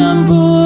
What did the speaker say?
some boy